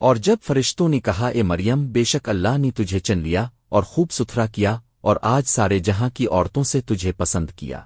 اور جب فرشتوں نے کہا، اے مریم، بے شک اللہ نے تجھے چن لیا اور خوب ستھرا کیا اور آج سارے جہاں کی عورتوں سے تجھے پسند کیا۔